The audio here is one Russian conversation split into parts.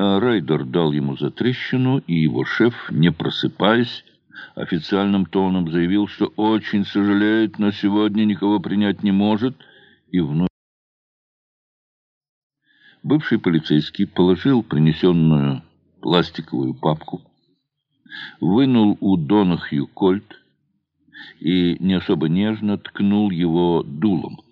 А Райдер дал ему затрещину, и его шеф, не просыпаясь, официальным тоном заявил, что очень сожалеет, но сегодня никого принять не может, и вновь Бывший полицейский положил принесенную пластиковую папку, вынул у Донахью кольт и не особо нежно ткнул его дулом.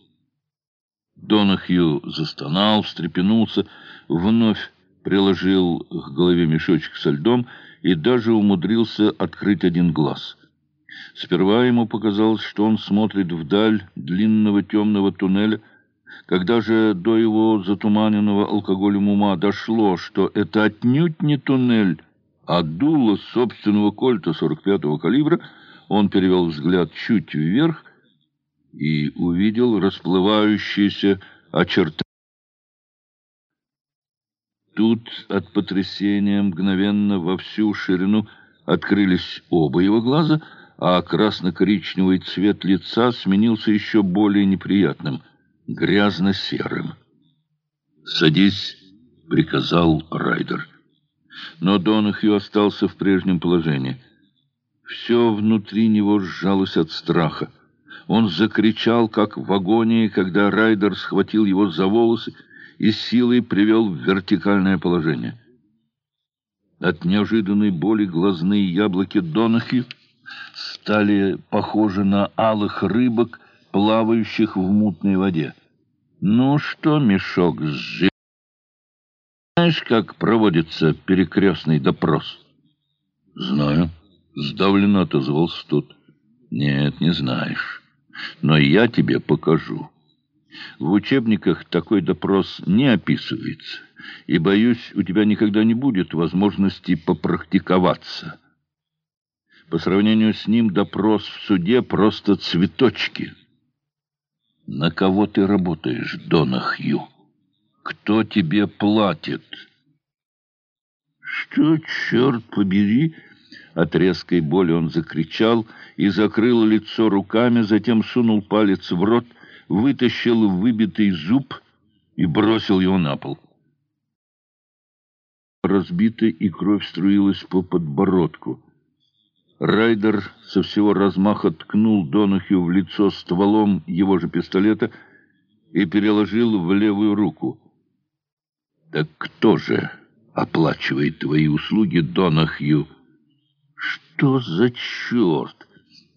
Донахью застонал, встрепенулся, вновь приложил к голове мешочек со льдом и даже умудрился открыть один глаз. Сперва ему показалось, что он смотрит вдаль длинного темного туннеля, когда же до его затуманенного алкоголем ума дошло, что это отнюдь не туннель, а дуло собственного кольта 45-го калибра, он перевел взгляд чуть вверх и увидел расплывающиеся очертания. Тут от потрясения мгновенно во всю ширину открылись оба его глаза, а красно-коричневый цвет лица сменился еще более неприятным — грязно-серым. «Садись», — приказал Райдер. Но Донахью остался в прежнем положении. Все внутри него сжалось от страха. Он закричал, как в агонии, когда Райдер схватил его за волосы и силой привел в вертикальное положение. От неожиданной боли глазные яблоки Донахью стали похожи на алых рыбок, плавающих в мутной воде. «Ну что, мешок с жи... Знаешь, как проводится перекрестный допрос?» «Знаю», — сдавленно отозвался тот. «Нет, не знаешь. Но я тебе покажу. В учебниках такой допрос не описывается, и, боюсь, у тебя никогда не будет возможности попрактиковаться. По сравнению с ним допрос в суде просто цветочки». На кого ты работаешь, Дона Хью? Кто тебе платит? Что, черт побери? От резкой боли он закричал и закрыл лицо руками, затем сунул палец в рот, вытащил выбитый зуб и бросил его на пол. Разбитая и кровь струилась по подбородку. Райдер со всего размаха ткнул Донахью в лицо стволом его же пистолета и переложил в левую руку. «Так кто же оплачивает твои услуги, Донахью?» «Что за черт?»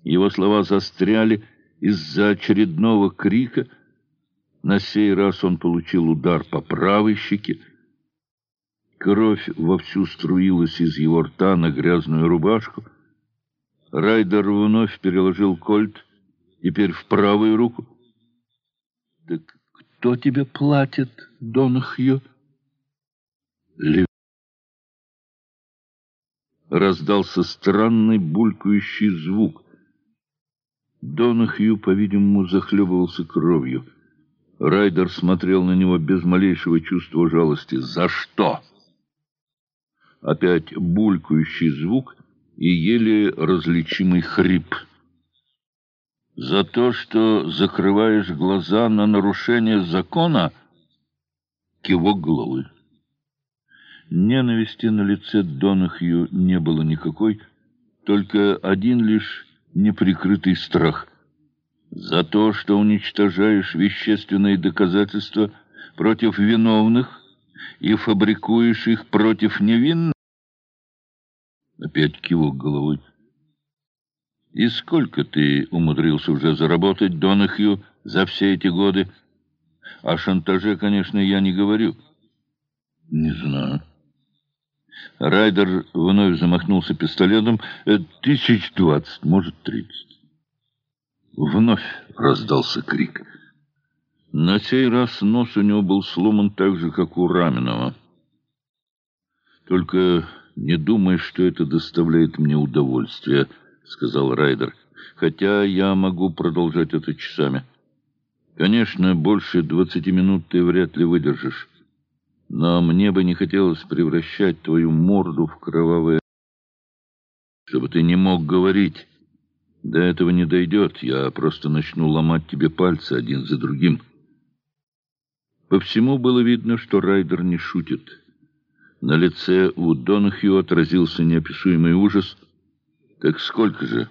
Его слова застряли из-за очередного крика. На сей раз он получил удар по правой щеке. Кровь вовсю струилась из его рта на грязную рубашку. Райдер вновь переложил кольт, теперь в правую руку. «Так кто тебе платит, Донахью?» Лев... Раздался странный булькающий звук. Донахью, по-видимому, захлебывался кровью. Райдер смотрел на него без малейшего чувства жалости. «За что?» Опять булькающий звук — и еле различимый хрип. За то, что закрываешь глаза на нарушение закона, кивок головы. Ненависти на лице Донахью не было никакой, только один лишь неприкрытый страх. За то, что уничтожаешь вещественные доказательства против виновных и фабрикуешь их против невинных, Опять кивок головой. «И сколько ты умудрился уже заработать, Донахью, за все эти годы? О шантаже, конечно, я не говорю». «Не знаю». Райдер вновь замахнулся пистолетом. «Э, «Тысяч двадцать, может, тридцать». Вновь раздался крик. На сей раз нос у него был сломан так же, как у Раменова. Только «Не думай, что это доставляет мне удовольствие», — сказал Райдер. «Хотя я могу продолжать это часами. Конечно, больше двадцати минут ты вряд ли выдержишь. Но мне бы не хотелось превращать твою морду в кровавое... Чтобы ты не мог говорить. До этого не дойдет. Я просто начну ломать тебе пальцы один за другим». По всему было видно, что Райдер не шутит. На лице у Донахью отразился неописуемый ужас. «Так сколько же?»